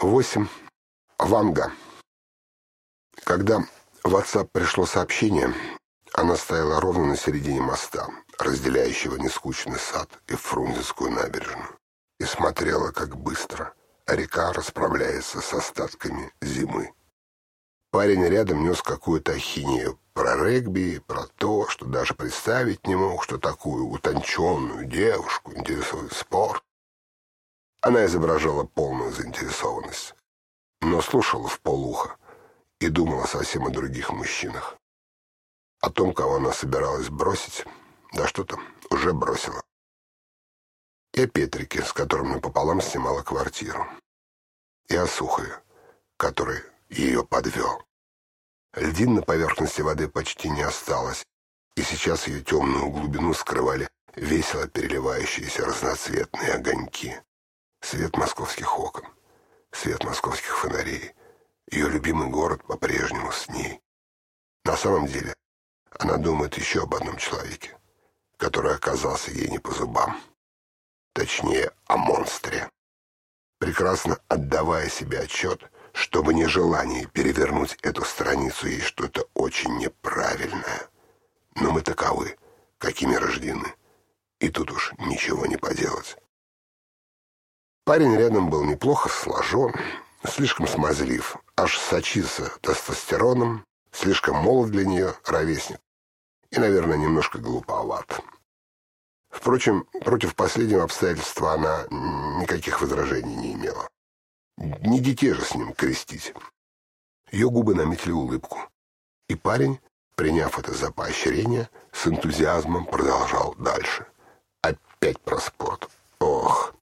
8. Ванга. Когда в WhatsApp пришло сообщение, она стояла ровно на середине моста, разделяющего нескучный сад и Фрунзенскую набережную, и смотрела, как быстро река расправляется с остатками зимы. Парень рядом нес какую-то ахинею про регби, про то, что даже представить не мог, что такую утонченную девушку интересует спорт. Она изображала полную заинтересованность, но слушала в полухо и думала совсем о других мужчинах. О том, кого она собиралась бросить, да что там, уже бросила. И о Петрике, с которым напополам снимала квартиру. И о Сухове, который ее подвел. Льдин на поверхности воды почти не осталось, и сейчас ее темную глубину скрывали весело переливающиеся разноцветные огоньки. Свет московских окон, свет московских фонарей. Ее любимый город по-прежнему с ней. На самом деле, она думает еще об одном человеке, который оказался ей не по зубам. Точнее, о монстре. Прекрасно отдавая себе отчет, чтобы нежелание перевернуть эту страницу есть что-то очень неправильное. Но мы таковы, какими рождены. И тут уж ничего не поделать. Парень рядом был неплохо сложен, слишком смазлив, аж сочился тестостероном, слишком молод для нее, ровесник, и, наверное, немножко глуповат. Впрочем, против последнего обстоятельства она никаких возражений не имела. Не детей же с ним крестить. Ее губы наметили улыбку. И парень, приняв это за поощрение, с энтузиазмом продолжал дальше. Опять про спорт. Ох!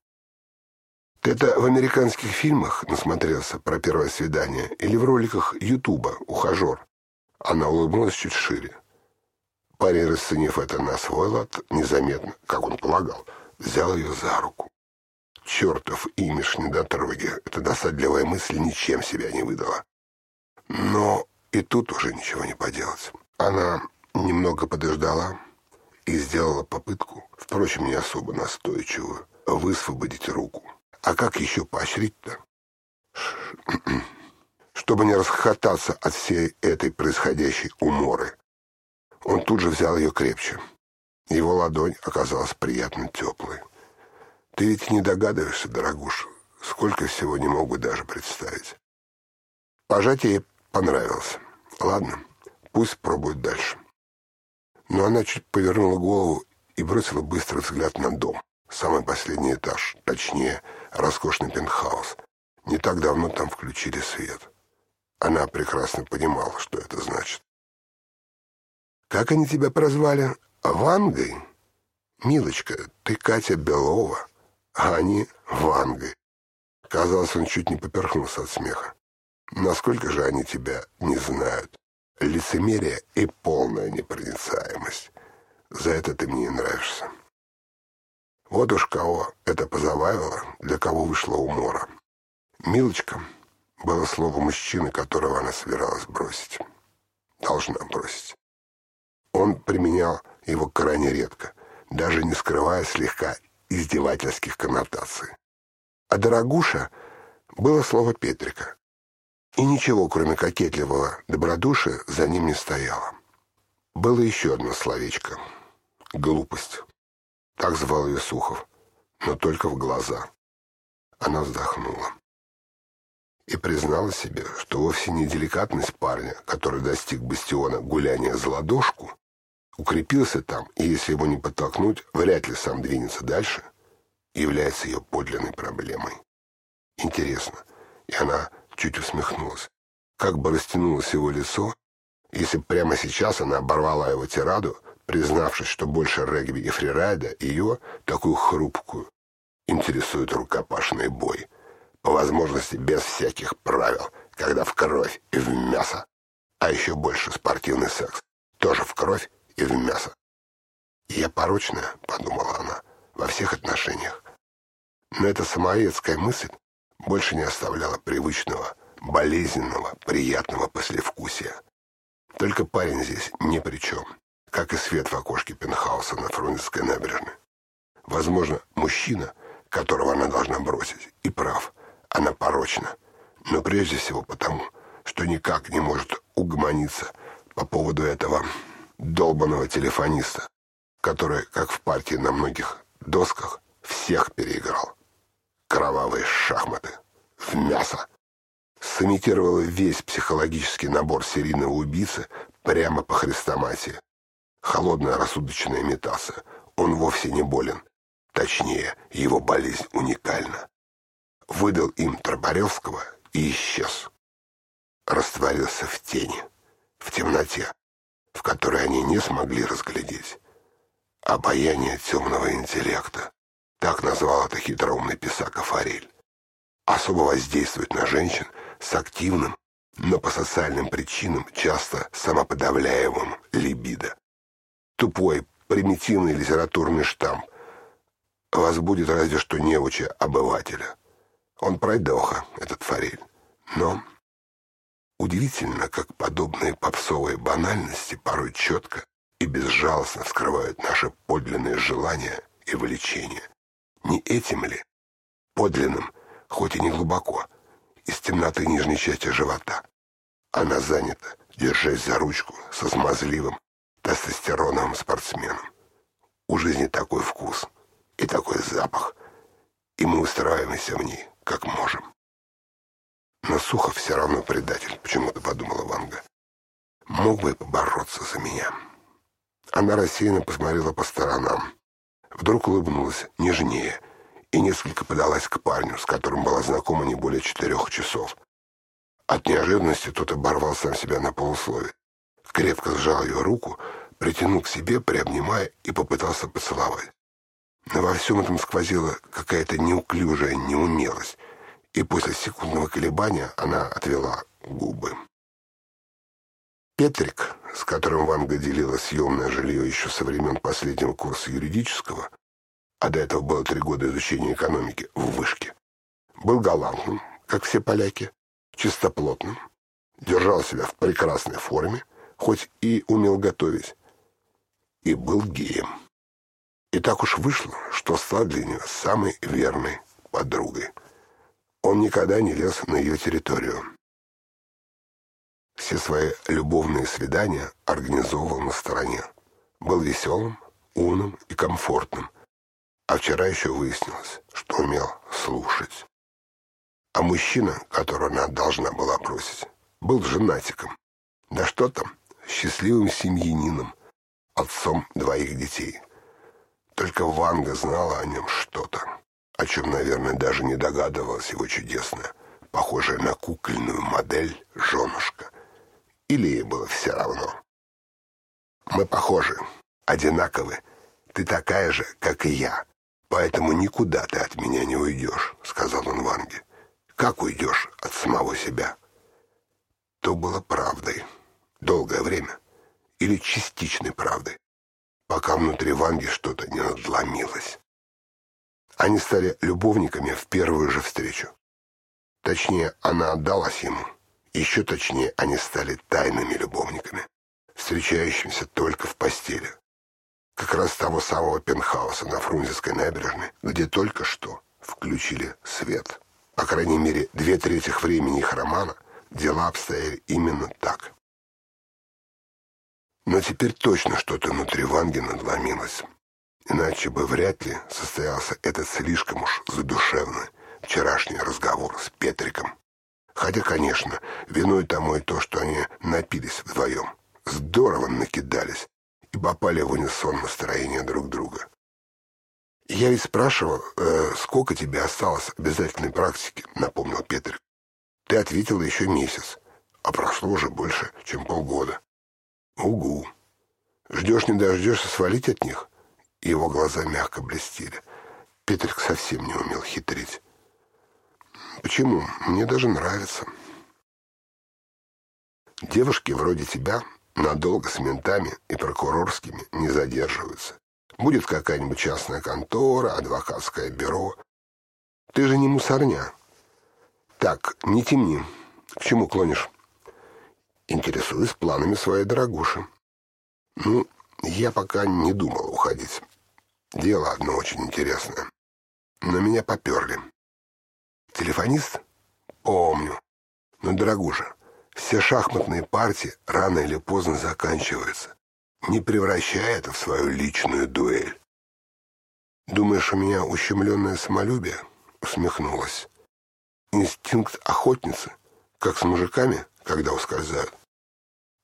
Ты это в американских фильмах насмотрелся про первое свидание или в роликах Ютуба «Ухажер»? Она улыбнулась чуть шире. Парень, расценив это на свой лад, незаметно, как он полагал, взял ее за руку. Чертов имидж недотроги, эта досадливая мысль ничем себя не выдала. Но и тут уже ничего не поделать. Она немного подождала и сделала попытку, впрочем, не особо настойчивую, высвободить руку. А как еще поощрить-то? Чтобы не расхохотаться от всей этой происходящей уморы. Он тут же взял ее крепче. Его ладонь оказалась приятно теплой. Ты ведь не догадываешься, дорогуш, сколько всего не могу даже представить. Пожатие ей понравилось. Ладно, пусть пробует дальше. Но она чуть повернула голову и бросила быстрый взгляд на дом. Самый последний этаж, точнее, роскошный пентхаус. Не так давно там включили свет. Она прекрасно понимала, что это значит. «Как они тебя прозвали? Вангой?» «Милочка, ты Катя Белова, а они Вангой». Казалось, он чуть не поперхнулся от смеха. «Насколько же они тебя не знают? Лицемерие и полная непроницаемость. За это ты мне нравишься». Вот уж кого это позабавило, для кого вышла умора. «Милочка» было слово мужчины, которого она собиралась бросить. Должна бросить. Он применял его крайне редко, даже не скрывая слегка издевательских коннотаций. А «дорогуша» было слово Петрика. И ничего, кроме кокетливого добродушия, за ним не стояло. Было еще одно словечко — глупость. Так звал ее Сухов, но только в глаза. Она вздохнула. И признала себе, что вовсе не деликатность парня, который достиг бастиона гуляния за ладошку, укрепился там, и если его не подтолкнуть, вряд ли сам двинется дальше, является ее подлинной проблемой. Интересно, и она чуть усмехнулась, как бы растянулось его лицо, если прямо сейчас она оборвала его тираду признавшись, что больше регби и фрирайда ее, такую хрупкую, интересует рукопашный бой. По возможности без всяких правил, когда в кровь и в мясо. А еще больше спортивный секс. Тоже в кровь и в мясо. «Я порочная», — подумала она, — «во всех отношениях». Но эта самоедская мысль больше не оставляла привычного, болезненного, приятного послевкусия. Только парень здесь ни при чем как и свет в окошке пентхауса на Фрунзенской набережной. Возможно, мужчина, которого она должна бросить, и прав. Она порочна, Но прежде всего потому, что никак не может угомониться по поводу этого долбанного телефониста, который, как в партии на многих досках, всех переиграл. Кровавые шахматы. В мясо. Сымитировала весь психологический набор серийного убийцы прямо по хрестоматии. Холодная рассудочная имитация. Он вовсе не болен. Точнее, его болезнь уникальна. Выдал им Тропаревского и исчез. Растворился в тени, в темноте, в которой они не смогли разглядеть. Обаяние темного интеллекта. Так назвал это хитроумный писака Форель. Особо воздействует на женщин с активным, но по социальным причинам часто самоподавляемым либидо. Тупой, примитивный литературный штамп возбудит разве что неуча обывателя. Он пройдоха, этот Форель. Но удивительно, как подобные попсовые банальности порой четко и безжалостно вскрывают наши подлинные желания и влечения. Не этим ли, подлинным, хоть и не глубоко, из темноты нижней части живота. Она занята, держась за ручку со смазливым тестостероновым спортсменом. У жизни такой вкус и такой запах, и мы устраиваемся в ней, как можем. Но Сухов все равно предатель, почему-то подумала Ванга. Мог бы побороться за меня. Она рассеянно посмотрела по сторонам. Вдруг улыбнулась нежнее и несколько подалась к парню, с которым была знакома не более четырех часов. От неожиданности тот оборвал сам себя на полуслове. Крепко сжал ее руку, притянул к себе, приобнимая и попытался поцеловать. Но во всем этом сквозила какая-то неуклюжая неумелость, и после секундного колебания она отвела губы. Петрик, с которым Ванга делила съемное жилье еще со времен последнего курса юридического, а до этого было три года изучения экономики в вышке, был галантным, как все поляки, чистоплотным, держал себя в прекрасной форме, хоть и умел готовить, и был геем. И так уж вышло, что стал для нее самой верной подругой. Он никогда не лез на ее территорию. Все свои любовные свидания организовывал на стороне. Был веселым, умным и комфортным. А вчера еще выяснилось, что умел слушать. А мужчина, которого она должна была бросить, был женатиком. Да что там, счастливым семьянином, отцом двоих детей. Только Ванга знала о нем что-то, о чем, наверное, даже не догадывалась его чудесная, похожая на кукольную модель женушка. Или ей было все равно. Мы похожи, одинаковы. Ты такая же, как и я. Поэтому никуда ты от меня не уйдешь, сказал он Ванге. Как уйдешь от самого себя? То было правдой. Долгое время. Или частичной правдой. Пока внутри Ванги что-то не надломилось. Они стали любовниками в первую же встречу. Точнее, она отдалась ему. Еще точнее, они стали тайными любовниками, встречающимися только в постели. Как раз того самого пентхауса на Фрунзенской набережной, где только что включили свет. По крайней мере, две трети времени их романа дела обстояли именно так. Но теперь точно что-то внутри Ванги надломилось. Иначе бы вряд ли состоялся этот слишком уж задушевный вчерашний разговор с Петриком. Хотя, конечно, виной тому и то, что они напились вдвоем. Здорово накидались и попали в унисон настроение друг друга. «Я ведь спрашивал, э, сколько тебе осталось обязательной практики?» — напомнил Петрик. «Ты ответила еще месяц, а прошло уже больше, чем полгода». «Угу. Ждешь, не дождешься свалить от них?» Его глаза мягко блестели. Петрик совсем не умел хитрить. «Почему? Мне даже нравится». Девушки вроде тебя надолго с ментами и прокурорскими не задерживаются. Будет какая-нибудь частная контора, адвокатское бюро. Ты же не мусорня. Так, не темни. К чему клонишь? Интересуюсь планами своей дорогуши. Ну, я пока не думал уходить. Дело одно очень интересное. Но меня поперли. Телефонист? Помню. Но, дорогуша, все шахматные партии рано или поздно заканчиваются. Не превращай это в свою личную дуэль. «Думаешь, у меня ущемленное самолюбие?» — усмехнулась. «Инстинкт охотницы, как с мужиками, когда ускользают?»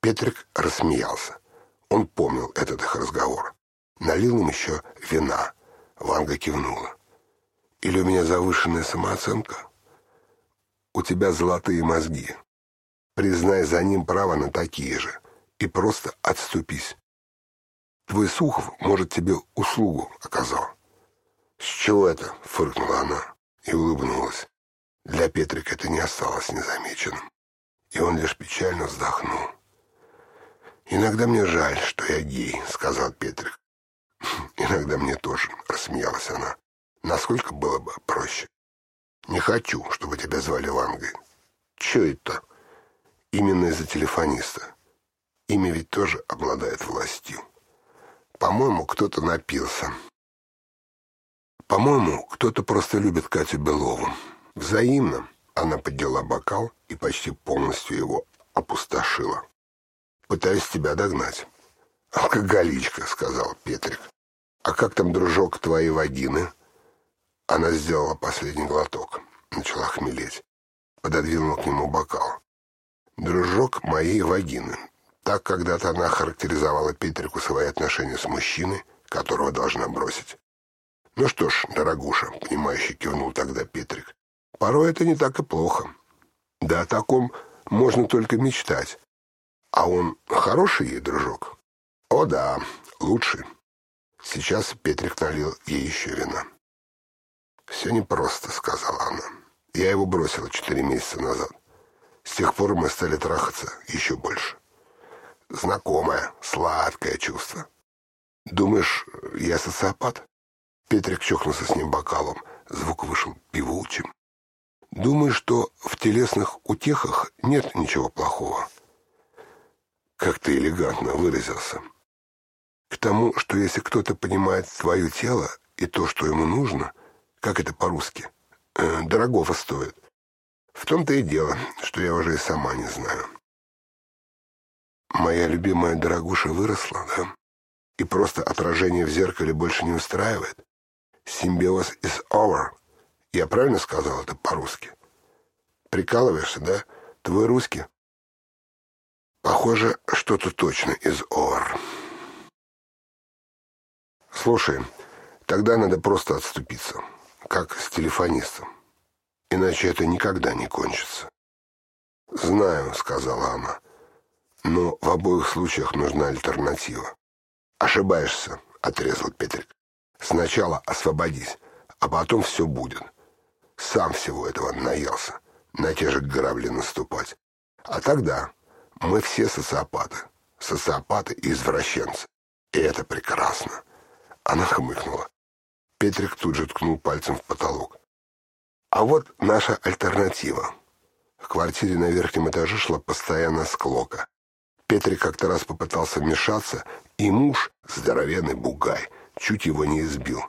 Петрик рассмеялся. Он помнил этот их разговор. Налил им еще вина. Ванга кивнула. «Или у меня завышенная самооценка?» «У тебя золотые мозги. Признай за ним право на такие же. И просто отступись. Твой Сухов, может, тебе услугу оказал». «С чего это?» — фыркнула она и улыбнулась. Для Петрика это не осталось незамеченным, и он лишь печально вздохнул. «Иногда мне жаль, что я гей», — сказал Петрик. «Иногда мне тоже», — рассмеялась она. «Насколько было бы проще?» «Не хочу, чтобы тебя звали Вангой». «Че это?» «Именно из-за телефониста. Имя ведь тоже обладает властью. По-моему, кто-то напился». По-моему, кто-то просто любит Катю Белову. Взаимно. Она подняла бокал и почти полностью его опустошила. Пытаюсь тебя догнать. «Алкоголичка», — сказал Петрик. «А как там, дружок, твои вагины?» Она сделала последний глоток. Начала хмелеть. Пододвинула к нему бокал. «Дружок моей вагины». Так когда-то она характеризовала Петрику свои отношения с мужчиной, которого должна бросить. «Ну что ж, дорогуша», — понимающе кивнул тогда Петрик, — «порой это не так и плохо. Да о таком можно только мечтать. А он хороший ей, дружок?» «О да, лучший». Сейчас Петрик налил ей еще вина. «Все непросто», — сказала она. «Я его бросила четыре месяца назад. С тех пор мы стали трахаться еще больше. Знакомое, сладкое чувство. Думаешь, я социопат?» Петрик чокнулся с ним бокалом. Звук вышел певучим. «Думаю, что в телесных утехах нет ничего плохого». «Как ты элегантно выразился». «К тому, что если кто-то понимает свое тело и то, что ему нужно, как это по-русски, э, дорогого стоит. В том-то и дело, что я уже и сама не знаю». «Моя любимая дорогуша выросла, да?» И просто отражение в зеркале больше не устраивает? Симбиоз is over. Я правильно сказал это по-русски? Прикалываешься, да? Твой русский? Похоже, что-то точно из over. Слушай, тогда надо просто отступиться, как с телефонистом. Иначе это никогда не кончится. «Знаю», — сказала она, — «но в обоих случаях нужна альтернатива». «Ошибаешься», — отрезал Петрик. Сначала освободись, а потом все будет. Сам всего этого наелся, на те же грабли наступать. А тогда мы все социопаты, социопаты и извращенцы. И это прекрасно. Она хмыкнула. Петрик тут же ткнул пальцем в потолок. А вот наша альтернатива. В квартире на верхнем этаже шла постоянно склока. Петрик как-то раз попытался вмешаться, и муж, здоровенный бугай, чуть его не избил.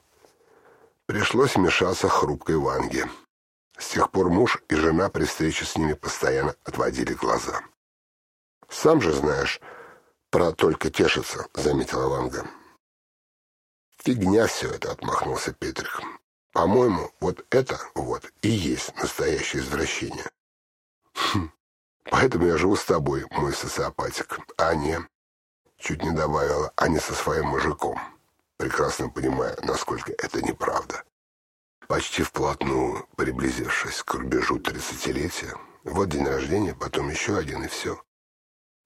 Пришлось вмешаться хрупкой Ванге. С тех пор муж и жена при встрече с ними постоянно отводили глаза. «Сам же знаешь, про только тешится», — заметила Ванга. «Фигня все это», — отмахнулся Петрик. «По-моему, вот это вот и есть настоящее извращение». «Хм, поэтому я живу с тобой, мой социопатик, а не...» Чуть не добавила, а не со своим мужиком прекрасно понимая, насколько это неправда. Почти вплотную, приблизившись к рубежу тридцатилетия, вот день рождения, потом еще один и все.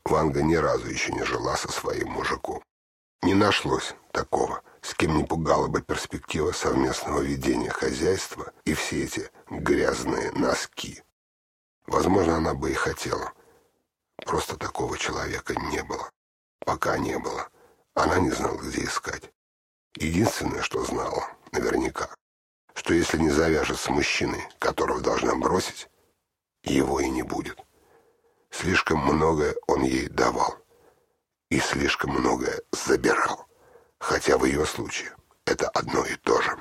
Ванга ни разу еще не жила со своим мужиком. Не нашлось такого, с кем не пугала бы перспектива совместного ведения хозяйства и все эти грязные носки. Возможно, она бы и хотела. Просто такого человека не было. Пока не было. Она не знала, где искать. Единственное, что знала, наверняка, что если не завяжет с мужчиной, которого должна бросить, его и не будет. Слишком многое он ей давал и слишком многое забирал, хотя в ее случае это одно и то же.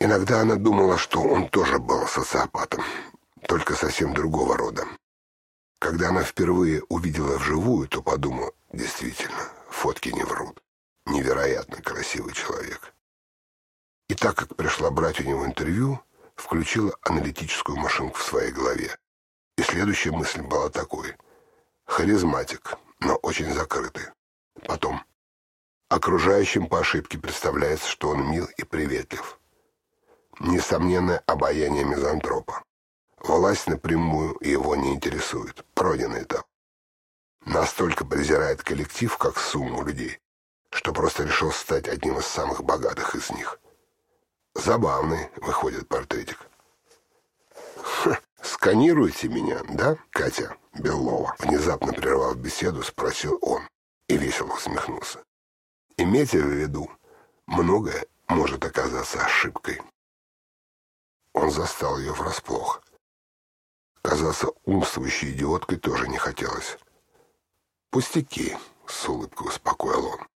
Иногда она думала, что он тоже был социопатом. только совсем другого рода. Когда она впервые увидела вживую, то подумала, действительно, фотки не врут. Невероятно красивый человек. И так как пришла брать у него интервью, включила аналитическую машинку в своей голове. И следующая мысль была такой. Харизматик, но очень закрытый. Потом. Окружающим по ошибке представляется, что он мил и приветлив. Несомненное обаяние мизантропа. Власть напрямую его не интересует. Пройденный этап. Настолько презирает коллектив, как сумму людей, что просто решил стать одним из самых богатых из них. Забавный выходит портретик. Ха, «Сканируете меня, да, Катя Белова?» Внезапно прервав беседу, спросил он и весело усмехнулся. «Имейте в виду, многое может оказаться ошибкой». Он застал ее врасплох. Казаться умствующей идиоткой тоже не хотелось. «Пустяки», — с улыбкой успокоил он.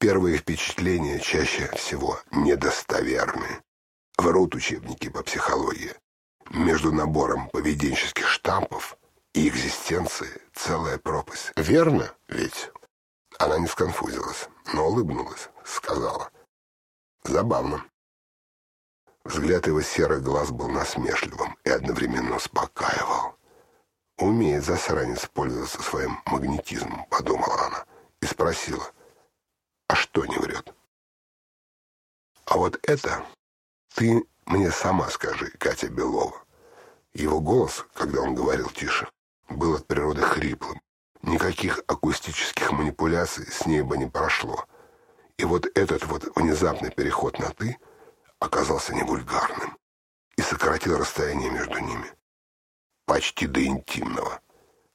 «Первые впечатления чаще всего недостоверны. Врут учебники по психологии. Между набором поведенческих штампов и экзистенцией целая пропасть. Верно ведь?» Она не сконфузилась, но улыбнулась, сказала. «Забавно. Взгляд его серых глаз был насмешливым и одновременно успокаивал. «Умеет засранец пользоваться своим магнетизмом», — подумала она и спросила, «А что не врет?» «А вот это ты мне сама скажи, Катя Белова». Его голос, когда он говорил тише, был от природы хриплым. Никаких акустических манипуляций с ней бы не прошло. И вот этот вот внезапный переход на «ты» — оказался не вульгарным и сократил расстояние между ними. Почти до интимного.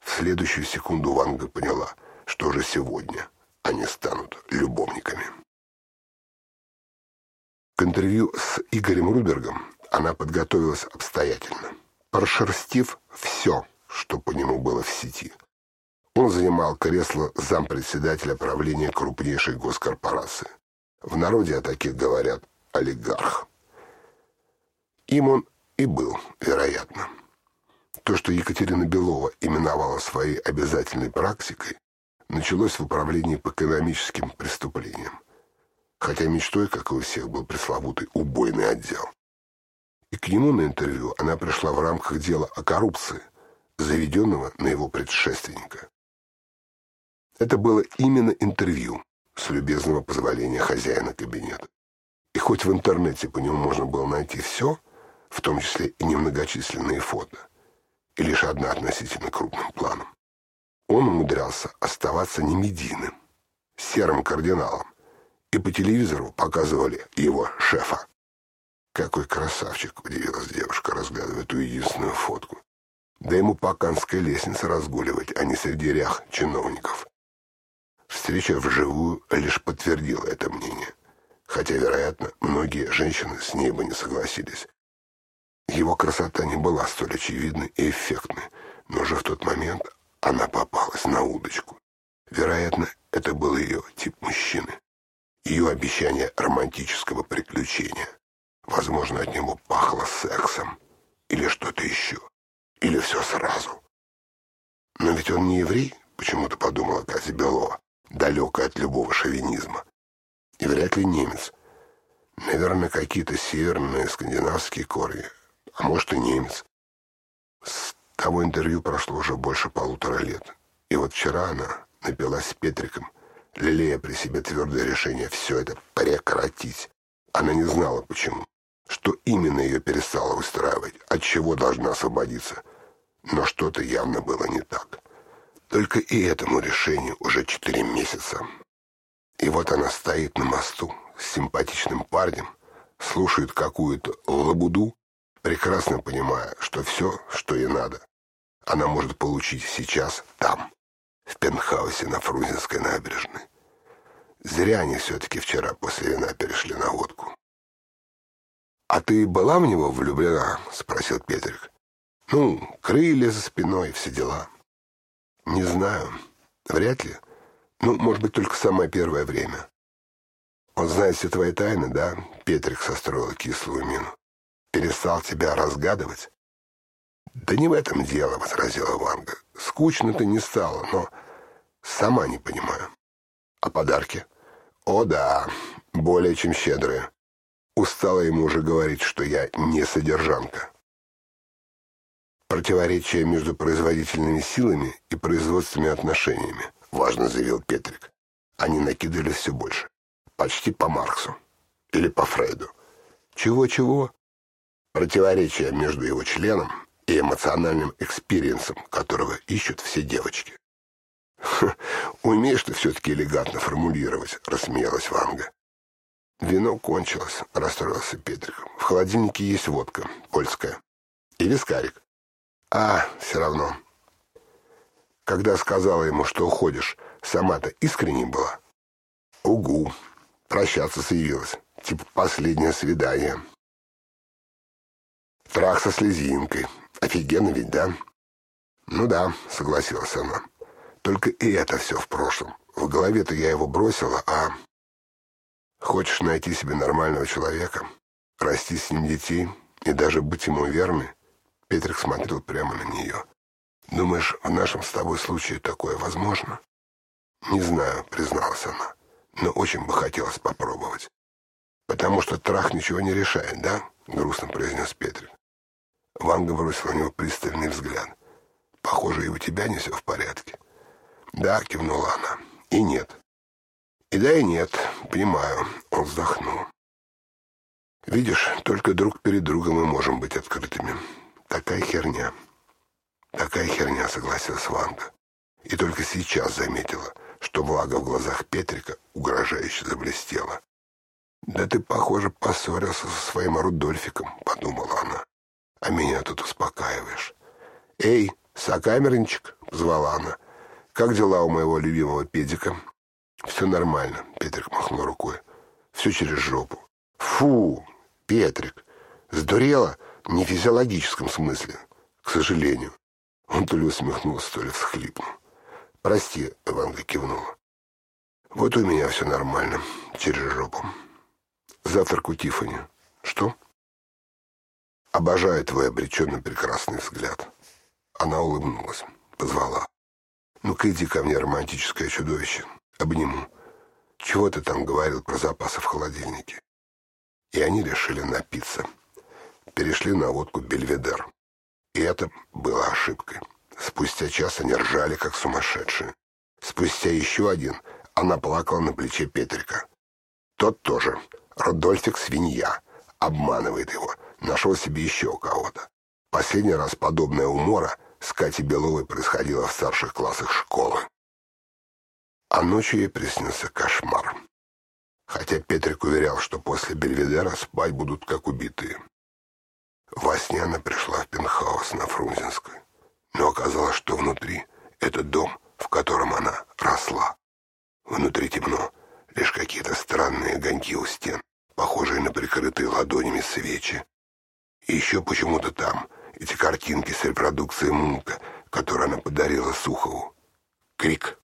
В следующую секунду Ванга поняла, что уже сегодня они станут любовниками. К интервью с Игорем Рубергом она подготовилась обстоятельно, прошерстив все, что по нему было в сети. Он занимал кресло зампредседателя правления крупнейшей госкорпорации. В народе о таких говорят олигарх. Им он и был, вероятно. То, что Екатерина Белова именовала своей обязательной практикой, началось в управлении по экономическим преступлениям. Хотя мечтой, как и у всех, был пресловутый убойный отдел. И к нему на интервью она пришла в рамках дела о коррупции, заведенного на его предшественника. Это было именно интервью с любезного позволения хозяина кабинета. И хоть в интернете по нему можно было найти все, в том числе и немногочисленные фото, и лишь одна относительно крупным планом, он умудрялся оставаться немедийным, серым кардиналом, и по телевизору показывали его шефа. «Какой красавчик!» — удивилась девушка, разглядывая эту единственную фотку. «Да ему по Канской лестнице разгуливать, а не среди рях чиновников». Встреча вживую лишь подтвердила это мнение хотя, вероятно, многие женщины с ней бы не согласились. Его красота не была столь очевидной и эффектной, но уже в тот момент она попалась на удочку. Вероятно, это был ее тип мужчины. Ее обещание романтического приключения. Возможно, от него пахло сексом. Или что-то еще. Или все сразу. Но ведь он не еврей, почему-то подумала Катя Белова, далекая от любого шовинизма. И вряд ли немец. Наверное, какие-то северные скандинавские корни. А может и немец. Того интервью прошло уже больше полутора лет. И вот вчера она напилась с Петриком, лелея при себе твердое решение все это прекратить. Она не знала, почему. Что именно ее перестало устраивать, от чего должна освободиться. Но что-то явно было не так. Только и этому решению уже четыре месяца. И вот она стоит на мосту с симпатичным парнем, слушает какую-то лабуду, прекрасно понимая, что все, что ей надо, она может получить сейчас там, в пентхаусе на Фрунзенской набережной. Зря они все-таки вчера после вина перешли на водку. «А ты была в него влюблена?» — спросил Петрик. «Ну, крылья за спиной, все дела». «Не знаю. Вряд ли. Ну, может быть, только самое первое время. Он знает все твои тайны, да? Петрик состроил кислую мину. Перестал тебя разгадывать? «Да не в этом дело», — возразила Ванга. «Скучно-то не стало, но сама не понимаю». «А подарки?» «О да, более чем щедрые. Устала ему уже говорить, что я не содержанка». «Противоречие между производительными силами и производственными отношениями», — важно заявил Петрик. Они накидали все больше. Почти по Марксу. Или по Фрейду. Чего-чего? Противоречие между его членом и эмоциональным experience ом, которого ищут все девочки. «Умеешь ты все-таки элегантно формулировать», — рассмеялась Ванга. «Вино кончилось», — расстроился Петрик. «В холодильнике есть водка, польская. И вискарик. А, все равно». Когда сказала ему, что уходишь, сама-то искренней была. «Угу», прощаться заявилась. Типа последнее свидание. Трах со слезинкой. Офигенно ведь, да? Ну да, согласилась она. Только и это все в прошлом. В голове-то я его бросила, а... Хочешь найти себе нормального человека, расти с ним детей и даже быть ему верной? Петрик смотрел прямо на нее. Думаешь, в нашем с тобой случае такое возможно? Не знаю, призналась она но очень бы хотелось попробовать. «Потому что трах ничего не решает, да?» — грустно произнес Петрик. Ванга бросила на него пристальный взгляд. «Похоже, и у тебя не все в порядке». «Да», — кивнула она. «И нет». «И да, и нет. Понимаю». Он вздохнул. «Видишь, только друг перед другом мы можем быть открытыми. Такая херня». «Такая херня», — согласилась Ванга. И только сейчас заметила — что влага в глазах Петрика угрожающе заблестела. «Да ты, похоже, поссорился со своим Рудольфиком», — подумала она. «А меня тут успокаиваешь». «Эй, сокамерничек», — позвала она. «Как дела у моего любимого педика?» «Все нормально», — Петрик махнул рукой. «Все через жопу». «Фу, Петрик, сдурела не в физиологическом смысле, к сожалению». Он то ли усмехнулся, то ли всхлипнул. «Прости», — Ванга кивнула. «Вот у меня все нормально, через жопу. Завтрак у Тиффани. Что?» «Обожаю твой обреченно прекрасный взгляд». Она улыбнулась, позвала. «Ну-ка иди ко мне, романтическое чудовище. Обниму. Чего ты там говорил про запасы в холодильнике?» И они решили напиться. Перешли на водку Бельведер. И это было ошибкой. Спустя час они ржали, как сумасшедшие. Спустя еще один она плакала на плече Петрика. Тот тоже. Родольфик свинья. Обманывает его. Нашел себе еще кого-то. Последний раз подобная умора с Катей Беловой происходила в старших классах школы. А ночью ей приснился кошмар. Хотя Петрик уверял, что после Бельведера спать будут как убитые. Во сне она пришла в пентхаус на Фрунзенской но оказалось, что внутри это дом, в котором она росла. Внутри темно, лишь какие-то странные огоньки у стен, похожие на прикрытые ладонями свечи. И еще почему-то там эти картинки с репродукцией Мунка, которые она подарила Сухову. Крик.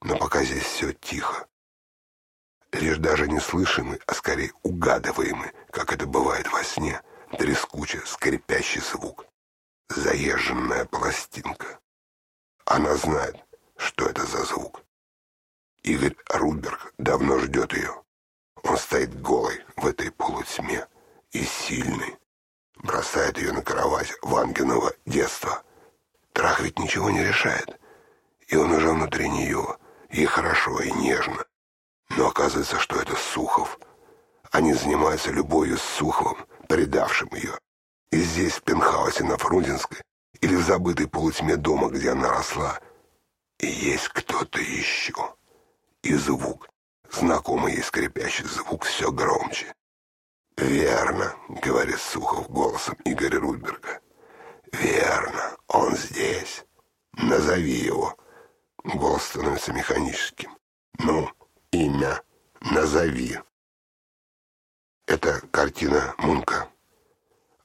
Но пока здесь все тихо. Лишь даже не слышимый, а скорее угадываемый, как это бывает во сне, трескучий, скрипящий звук заезженная пластинка. Она знает, что это за звук. Игорь Рудберг давно ждет ее. Он стоит голый в этой полутьме и сильный. Бросает ее на кровать Вангиного детства. Трах ведь ничего не решает. И он уже внутри нее. И хорошо, и нежно. Но оказывается, что это Сухов. Они занимаются любовью с Суховым, предавшим ее. И здесь, в пентхаусе на Фрунзенской, или в забытой полутьме дома, где она росла, и есть кто-то еще. И звук, знакомый ей скрипящий звук, все громче. «Верно», — говорит Сухов голосом Игоря Рудберга. «Верно, он здесь. Назови его». Голос становится механическим. «Ну, имя назови». Это картина Мунка.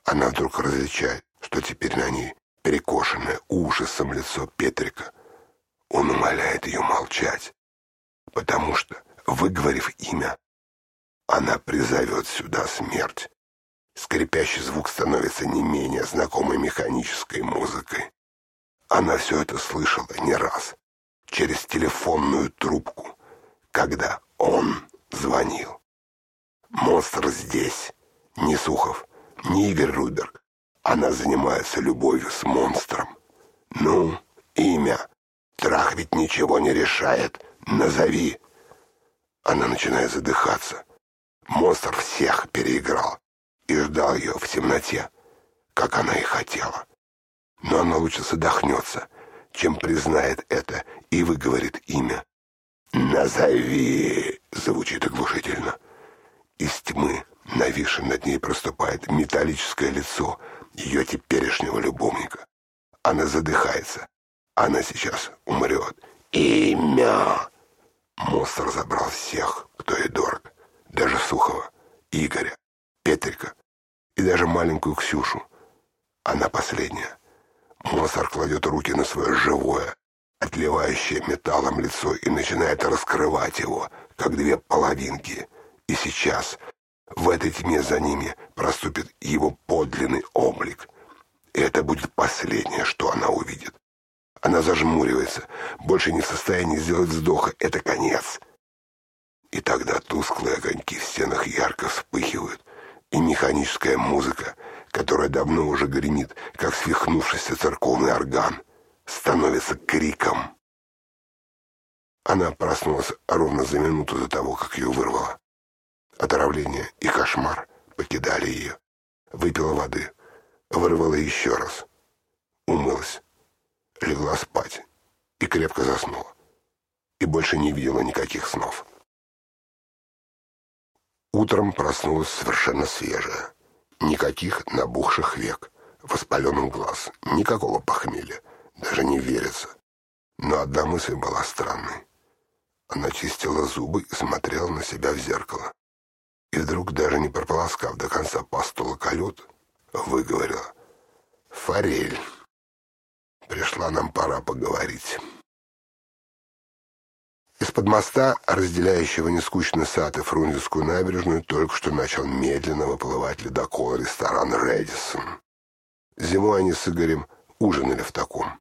Она вдруг различает, что теперь на ней перекошенное ужасом лицо Петрика. Он умоляет ее молчать, потому что, выговорив имя, она призовет сюда смерть. Скрипящий звук становится не менее знакомой механической музыкой. Она все это слышала не раз, через телефонную трубку, когда он звонил. Монстр здесь, не Сухов, не Игорь Рудерг. Она занимается любовью с монстром. Ну, имя. Трах ведь ничего не решает. Назови. Она начинает задыхаться. Монстр всех переиграл и ждал ее в темноте, как она и хотела. Но она лучше задохнется, чем признает это и выговорит имя. «Назови!» — звучит оглушительно. Из тьмы, нависшей над ней, проступает металлическое лицо ее теперешнего любовника. Она задыхается. Она сейчас умрет. «Имя!» Монстр забрал всех, кто ей дорог. Даже Сухова, Игоря, Петрика и даже маленькую Ксюшу. Она последняя. Монстр кладет руки на свое живое, отливающее металлом лицо и начинает раскрывать его, как две половинки. И сейчас, в этой тьме за ними, проступит его подлинный облик. И это будет последнее, что она увидит. Она зажмуривается, больше не в состоянии сделать вздоха. Это конец. И тогда тусклые огоньки в стенах ярко вспыхивают, и механическая музыка, которая давно уже гремит, как свихнувшийся церковный орган, становится криком. Она проснулась ровно за минуту до того, как ее вырвало. Отравление и кошмар покидали ее. Выпила воды, вырвала еще раз, умылась, легла спать и крепко заснула. И больше не видела никаких снов. Утром проснулась совершенно свежая. Никаких набухших век, воспаленных глаз, никакого похмелья. Даже не верится. Но одна мысль была странной. Она чистила зубы и смотрела на себя в зеркало. И вдруг, даже не прополоскав до конца постула колют, выговорила. «Форель, пришла нам пора поговорить». Из-под моста, разделяющего нескучный сад и Фрунзенскую набережную, только что начал медленно выплывать ледокол ресторан «Рэдисон». Зимой они с Игорем ужинали в таком.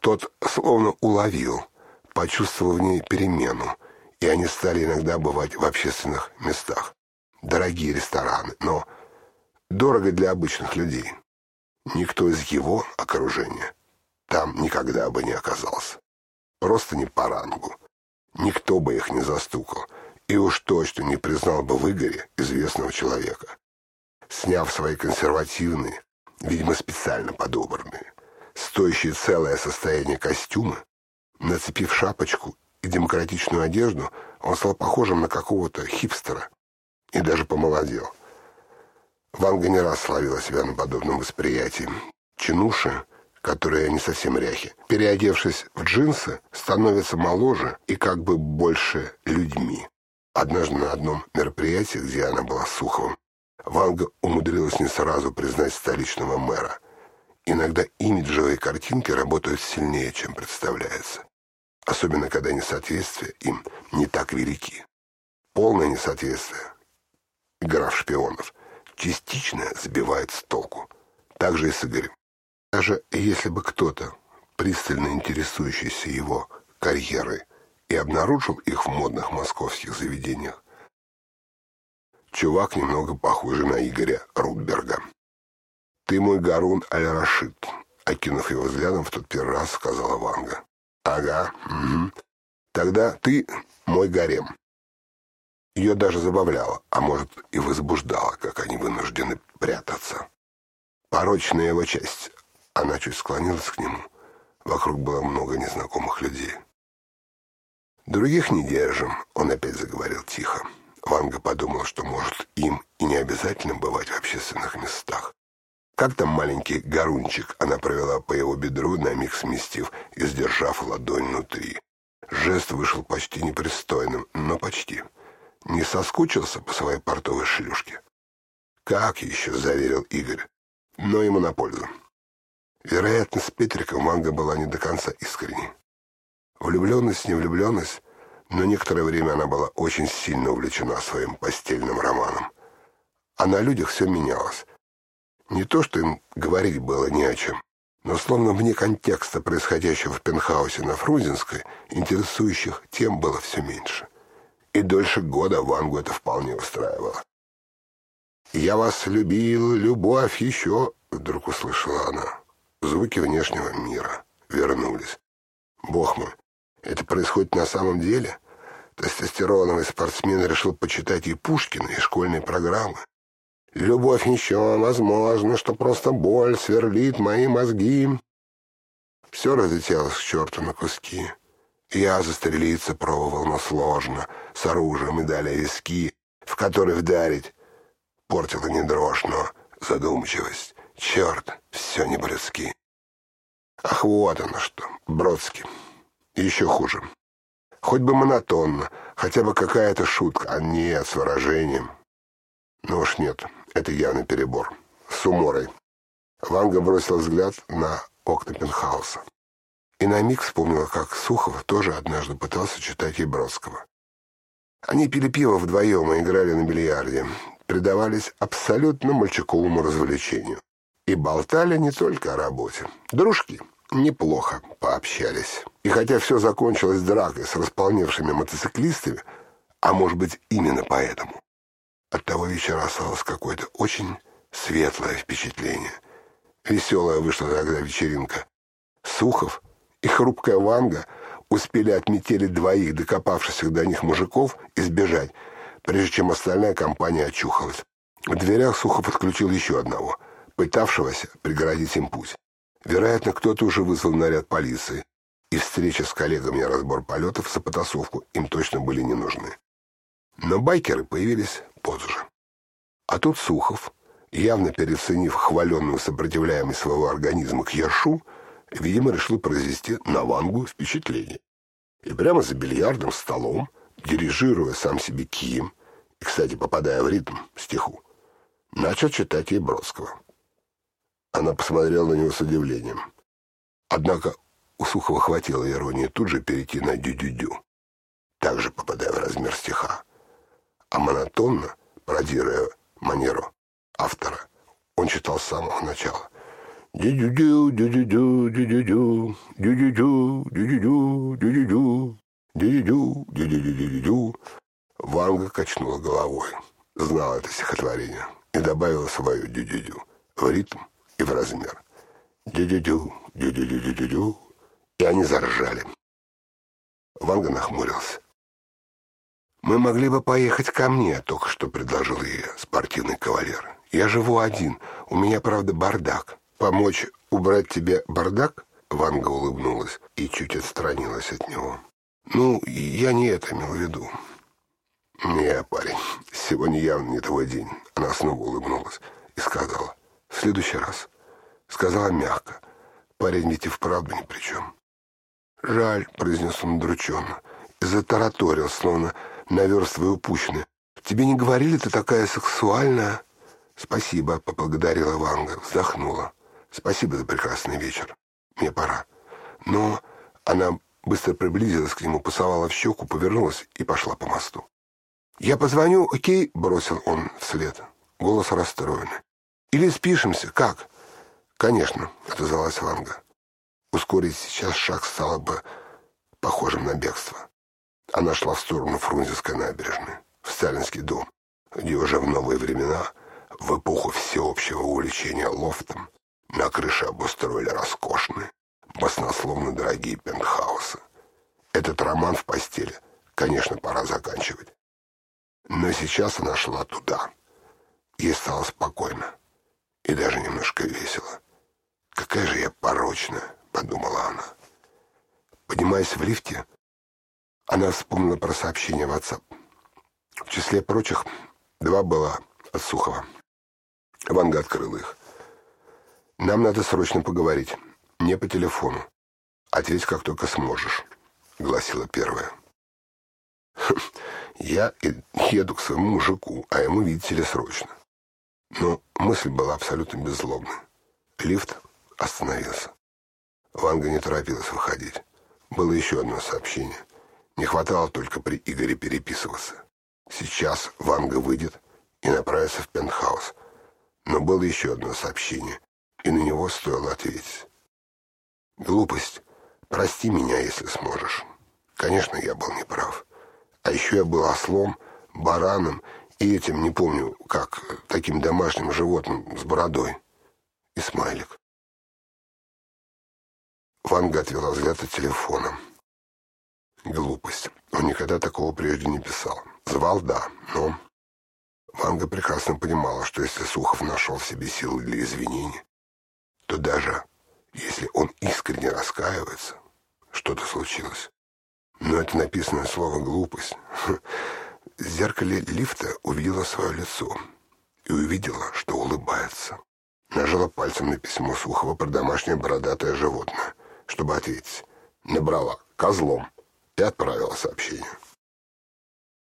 Тот словно уловил, почувствовал в ней перемену, и они стали иногда бывать в общественных местах. Дорогие рестораны, но дорого для обычных людей. Никто из его окружения там никогда бы не оказался. Просто не по рангу. Никто бы их не застукал. И уж точно не признал бы в Игоре известного человека. Сняв свои консервативные, видимо, специально подобранные, стоящие целое состояние костюмы, нацепив шапочку и демократичную одежду, он стал похожим на какого-то хипстера и даже помолодел. Ванга не раз славила себя на подобном восприятии. Чинуши которые не совсем ряхи, переодевшись в джинсы, становятся моложе и как бы больше людьми. Однажды на одном мероприятии, где она была Суховым, Ванга умудрилась не сразу признать столичного мэра. Иногда имиджевые картинки работают сильнее, чем представляется. Особенно, когда несоответствия им не так велики. Полное несоответствие, игра в шпионов, частично сбивает с толку. Так же и с Игорем. Даже если бы кто-то, пристально интересующийся его карьерой, и обнаружил их в модных московских заведениях, чувак немного похожий на Игоря Рудберга. «Ты мой Гарун Аль-Рашид», — окинув его взглядом в тот первый раз, сказала Ванга. «Ага, угу. Тогда ты мой гарем». Ее даже забавляло, а может и возбуждало, как они вынуждены прятаться. Порочная его часть, она чуть склонилась к нему. Вокруг было много незнакомых людей. «Других не держим», — он опять заговорил тихо. Ванга подумал, что, может, им и не обязательно бывать в общественных местах. Как там маленький горунчик она провела по его бедру, на миг сместив и сдержав ладонь внутри. Жест вышел почти непристойным, но почти. Не соскучился по своей портовой шлюшке? «Как еще?» — заверил Игорь. «Но ему на пользу. Вероятно, с Петриком Манга была не до конца искренней. Влюбленность, не влюбленность, но некоторое время она была очень сильно увлечена своим постельным романом. А на людях все менялось. Не то, что им говорить было не о чем, но словно вне контекста происходящего в пентхаусе на Фрунзенской, интересующих тем было все меньше. И дольше года Вангу это вполне устраивало. «Я вас любил, любовь еще», — вдруг услышала она. Звуки внешнего мира вернулись. «Бог мой, это происходит на самом деле?» Тестостероновый спортсмен решил почитать и Пушкина, и школьные программы. Любовь еще, возможно, что просто боль сверлит мои мозги. Все разлетелось к черту на куски. Я застрелиться пробовал, но сложно, с оружием и далее виски, в которые вдарить. Портила не дрожь, но задумчивость. Черт, все не по-людски. Ах, вот оно что, Бродский. Еще хуже. Хоть бы монотонно, хотя бы какая-то шутка, а нет, с выражением. Ну уж нет, это явный перебор. С уморой. Ванга бросила взгляд на окна пентхауса. И на миг вспомнила, как Сухов тоже однажды пытался читать ей Бродского. Они пили пиво вдвоем и играли на бильярде, предавались абсолютно мальчиковому развлечению. И болтали не только о работе. Дружки неплохо пообщались. И хотя все закончилось дракой с располневшими мотоциклистами, а может быть именно поэтому, от того вечера осталось какое-то очень светлое впечатление. Веселая вышла тогда вечеринка. Сухов и хрупкая Ванга успели отметили двоих докопавшихся до них мужиков избежать, прежде чем остальная компания очухалась. В дверях Сухов отключил еще одного, пытавшегося преградить им путь. Вероятно, кто-то уже вызвал наряд полиции, и встреча с коллегами и разбор полетов за потасовку им точно были не нужны. Но байкеры появились позже. А тут Сухов, явно переоценив хваленную сопротивляемость своего организма к Яшу, видимо, решил произвести на Вангу впечатление. И прямо за бильярдным столом, дирижируя сам себе кием, и, кстати, попадая в ритм стиху, начал читать ей Бродского. Она посмотрела на него с удивлением. Однако у Сухова хватило иронии тут же перейти на дю-дю-дю, также попадая в размер стиха а монотонно, пародируя манеру автора, он читал с самого начала. Дю-дю-дю, дю-дю-дю, дю-дю-дю, дю-дю-дю, дю-дю-дю, дю-дю-дю, дю-дю-дю, дю-дю-дю, Ванга качнула головой, знала это стихотворение и добавила свою дю-дю-дю в ритм и в размер. Дю-дю-дю, дю-дю-дю-дю-дю, и они заржали. Ванга нахмурился. «Мы могли бы поехать ко мне», — только что предложил ей спортивный кавалер. «Я живу один. У меня, правда, бардак. Помочь убрать тебе бардак?» Ванга улыбнулась и чуть отстранилась от него. «Ну, я не это имел в виду». «Не, парень, сегодня явно не твой день». Она снова улыбнулась и сказала. «В следующий раз». Сказала мягко. Парень ведь и вправду ни при чем. «Жаль», — произнес он удрученно. И затараторил, словно наверстывая упущенное. «Тебе не говорили, ты такая сексуальная?» «Спасибо», — поблагодарила Ванга, вздохнула. «Спасибо за прекрасный вечер. Мне пора». Но она быстро приблизилась к нему, посовала в щеку, повернулась и пошла по мосту. «Я позвоню, окей?» — бросил он вслед. Голос расстроенный. «Или спишемся? Как?» «Конечно», — отозвалась Ванга. Ускорить сейчас шаг стало бы похожим на бегство. Она шла в сторону Фрунзенской набережной, в Сталинский дом, где уже в новые времена, в эпоху всеобщего увлечения лофтом, на крыше обустроили роскошные, баснословно дорогие пентхаусы. Этот роман в постели, конечно, пора заканчивать. Но сейчас она шла туда. Ей стало спокойно и даже немножко весело. «Какая же я порочная», — подумала она. Поднимаясь в лифте, она вспомнила про сообщение в WhatsApp. В числе прочих, два было от Сухова. Ванга открыл их. «Нам надо срочно поговорить. Не по телефону. Ответь, как только сможешь», — гласила первая. «Я еду к своему мужику, а ему, видите ли, срочно». Но мысль была абсолютно беззлобной. Лифт остановился. Ванга не торопилась выходить. Было еще одно сообщение — не хватало только при Игоре переписываться. Сейчас Ванга выйдет и направиться в пентхаус. Но было еще одно сообщение, и на него стоило ответить. «Глупость. Прости меня, если сможешь. Конечно, я был неправ. А еще я был ослом, бараном и этим, не помню, как, таким домашним животным с бородой. И смайлик». Ванга отвела взгляд от телефона. Глупость. Он никогда такого прежде не писал. Звал, да, но... Ванга прекрасно понимала, что если Сухов нашел в себе силы для извинений, то даже если он искренне раскаивается, что-то случилось. Но это написанное слово «глупость». В зеркале лифта увидела свое лицо и увидела, что улыбается. Нажала пальцем на письмо Сухова про домашнее бородатое животное, чтобы ответить. Набрала «козлом» и отправила сообщение.